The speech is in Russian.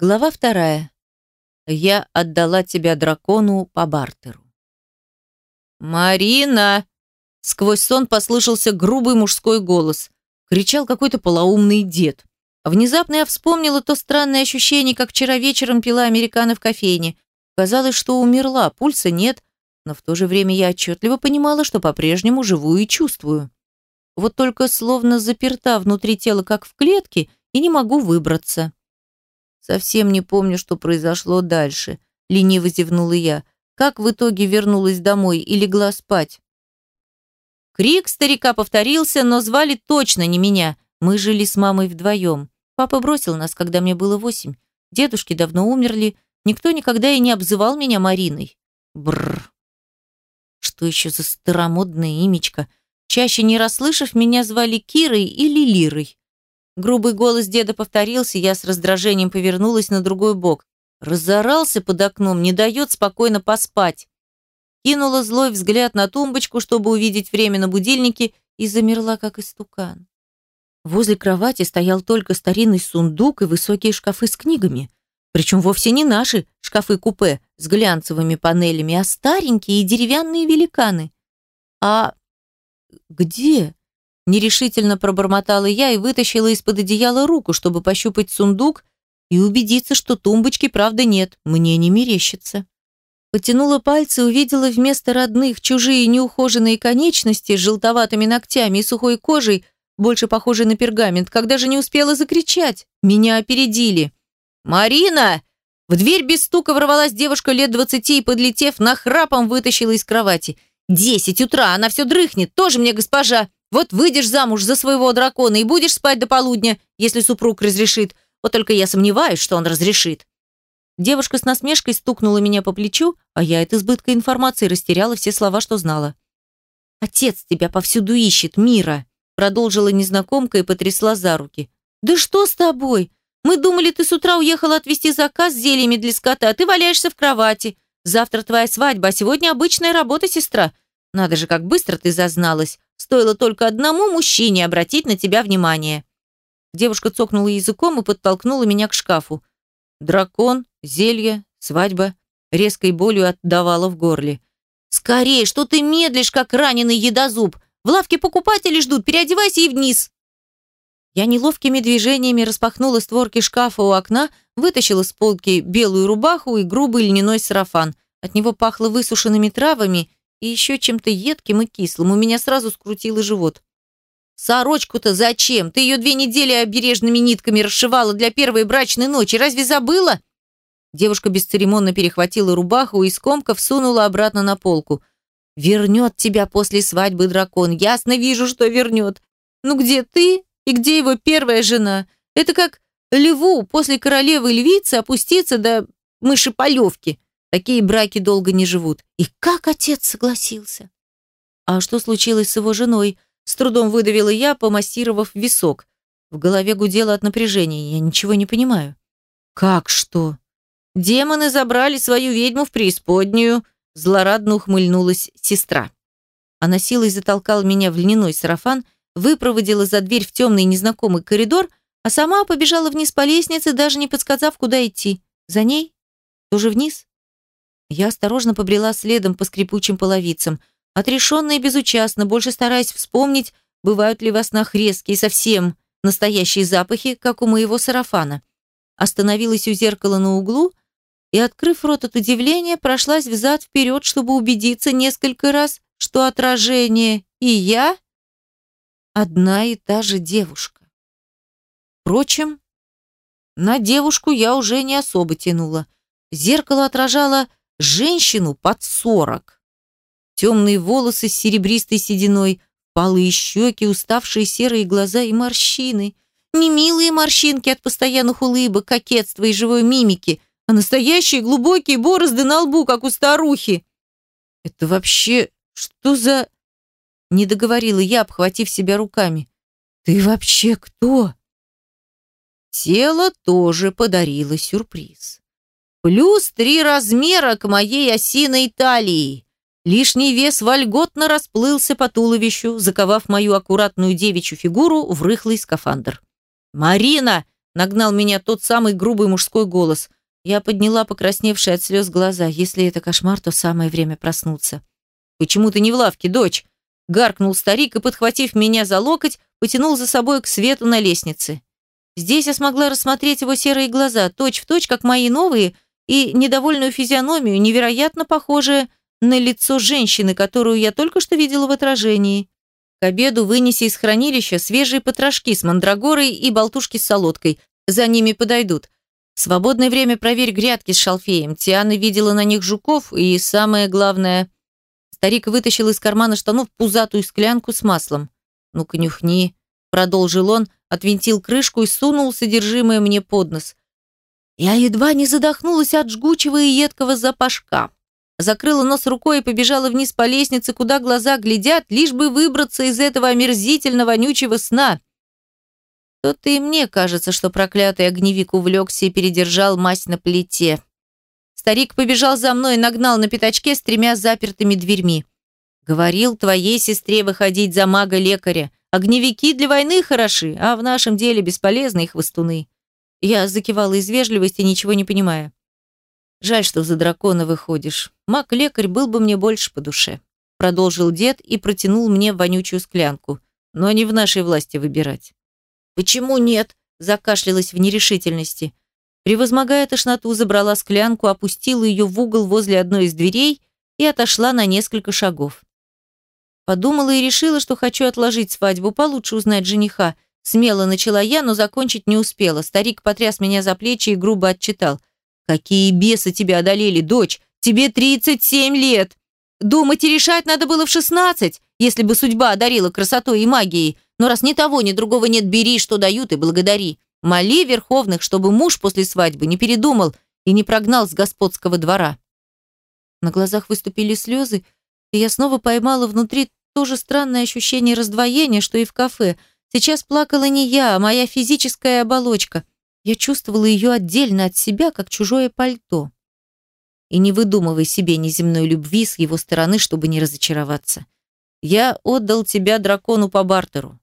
Глава вторая. Я отдала тебя дракону по бартеру. «Марина!» Сквозь сон послышался грубый мужской голос. Кричал какой-то полоумный дед. Внезапно я вспомнила то странное ощущение, как вчера вечером пила американо в кофейне. Казалось, что умерла, пульса нет, но в то же время я отчетливо понимала, что по-прежнему живу и чувствую. Вот только словно заперта внутри тела, как в клетке, и не могу выбраться. Совсем не помню, что произошло дальше. Лениво зевнула я. Как в итоге вернулась домой и легла спать? Крик старика повторился, но звали точно не меня. Мы жили с мамой вдвоем. Папа бросил нас, когда мне было восемь. Дедушки давно умерли. Никто никогда и не обзывал меня Мариной. Бррр. Что еще за старомодное имечко? Чаще не расслышав, меня звали Кирой или Лирой. Грубый голос деда повторился, я с раздражением повернулась на другой бок. Разорался под окном, не дает спокойно поспать. Кинула злой взгляд на тумбочку, чтобы увидеть время на будильнике, и замерла, как истукан. Возле кровати стоял только старинный сундук и высокие шкафы с книгами. Причем вовсе не наши шкафы-купе с глянцевыми панелями, а старенькие и деревянные великаны. А где? Нерешительно пробормотала я и вытащила из-под одеяла руку, чтобы пощупать сундук и убедиться, что тумбочки правда нет, мне не мерещится. Потянула пальцы, увидела вместо родных чужие неухоженные конечности с желтоватыми ногтями и сухой кожей, больше похожей на пергамент, когда же не успела закричать. Меня опередили. «Марина!» В дверь без стука ворвалась девушка лет двадцати и, подлетев, нахрапом вытащила из кровати. «Десять утра, она все дрыхнет, тоже мне госпожа. Вот выйдешь замуж за своего дракона и будешь спать до полудня, если супруг разрешит. Вот только я сомневаюсь, что он разрешит. Девушка с насмешкой стукнула меня по плечу, а я от избытка информации растеряла все слова, что знала. «Отец тебя повсюду ищет, Мира!» Продолжила незнакомка и потрясла за руки. «Да что с тобой? Мы думали, ты с утра уехала отвезти заказ с зельями для скота, а ты валяешься в кровати. Завтра твоя свадьба, а сегодня обычная работа, сестра. Надо же, как быстро ты зазналась. Стоило только одному мужчине обратить на тебя внимание». Девушка цокнула языком и подтолкнула меня к шкафу. Дракон, зелье, свадьба. Резкой болью отдавала в горле. «Скорее, что ты медлишь, как раненый едозуб? В лавке покупатели ждут, переодевайся и вниз!» Я неловкими движениями распахнула створки шкафа у окна, вытащила с полки белую рубаху и грубый льняной сарафан. От него пахло высушенными травами и еще чем-то едким и кислым. У меня сразу скрутило живот. Сорочку-то зачем? Ты ее две недели обережными нитками расшивала для первой брачной ночи. Разве забыла?» Девушка бесцеремонно перехватила рубаху и скомков сунула обратно на полку. «Вернет тебя после свадьбы дракон. Ясно вижу, что вернет. Ну где ты и где его первая жена? Это как льву после королевы львицы опуститься до мышеполевки. Такие браки долго не живут. И как отец согласился? А что случилось с его женой?» С трудом выдавила я, помассировав висок. В голове гудело от напряжения. Я ничего не понимаю. «Как что?» «Демоны забрали свою ведьму в преисподнюю», злорадно ухмыльнулась сестра. Она силой затолкала меня в льняной сарафан, выпроводила за дверь в темный незнакомый коридор, а сама побежала вниз по лестнице, даже не подсказав, куда идти. За ней? Тоже вниз? Я осторожно побрела следом по скрипучим половицам. Отрешенно и безучастно, больше стараясь вспомнить, бывают ли во снах резкие, совсем настоящие запахи, как у моего сарафана. Остановилась у зеркала на углу и, открыв рот от удивления, прошлась взад-вперед, чтобы убедиться несколько раз, что отражение и я одна и та же девушка. Впрочем, на девушку я уже не особо тянула. Зеркало отражало женщину под сорок темные волосы с серебристой сединой, палые щеки, уставшие серые глаза и морщины. Не милые морщинки от постоянных улыбок, кокетства и живой мимики, а настоящие глубокие борозды на лбу, как у старухи. Это вообще что за... Не договорила я, обхватив себя руками. Ты вообще кто? Тело тоже подарило сюрприз. Плюс три размера к моей осиной талии. Лишний вес вольготно расплылся по туловищу, заковав мою аккуратную девичью фигуру в рыхлый скафандр. «Марина!» Нагнал меня тот самый грубый мужской голос. Я подняла покрасневшие от слез глаза. Если это кошмар, то самое время проснуться. «Почему ты не в лавке, дочь?» Гаркнул старик и, подхватив меня за локоть, потянул за собой к свету на лестнице. Здесь я смогла рассмотреть его серые глаза, точь-в-точь, точь, как мои новые, и недовольную физиономию, невероятно похожее на лицо женщины, которую я только что видела в отражении. К обеду вынеси из хранилища свежие потрошки с мандрагорой и болтушки с солодкой. За ними подойдут. В свободное время проверь грядки с шалфеем. Тиана видела на них жуков, и самое главное... Старик вытащил из кармана штанов пузатую склянку с маслом. «Ну-ка, нюхни», — продолжил он, отвинтил крышку и сунул содержимое мне под нос. Я едва не задохнулась от жгучего и едкого запашка закрыла нос рукой и побежала вниз по лестнице, куда глаза глядят, лишь бы выбраться из этого омерзительно вонючего сна. То-то и мне кажется, что проклятый огневик увлекся и передержал мазь на плите. Старик побежал за мной и нагнал на пятачке с тремя запертыми дверьми. Говорил твоей сестре выходить за мага-лекаря. Огневики для войны хороши, а в нашем деле бесполезны их хвостуны. Я закивала из вежливости, ничего не понимая. Жаль, что за дракона выходишь. Маг-лекарь был бы мне больше по душе. Продолжил дед и протянул мне вонючую склянку. Но не в нашей власти выбирать. Почему нет? Закашлялась в нерешительности. Превозмогая тошноту, забрала склянку, опустила ее в угол возле одной из дверей и отошла на несколько шагов. Подумала и решила, что хочу отложить свадьбу, получше узнать жениха. Смело начала я, но закончить не успела. Старик потряс меня за плечи и грубо отчитал. «Какие бесы тебя одолели, дочь? Тебе 37 лет! Думать и решать надо было в 16, если бы судьба одарила красотой и магией. Но раз ни того, ни другого нет, бери, что дают, и благодари. Моли верховных, чтобы муж после свадьбы не передумал и не прогнал с господского двора». На глазах выступили слезы, и я снова поймала внутри то же странное ощущение раздвоения, что и в кафе. Сейчас плакала не я, а моя физическая оболочка. Я чувствовала ее отдельно от себя, как чужое пальто. И не выдумывай себе неземной любви с его стороны, чтобы не разочароваться. Я отдал тебя дракону по бартеру.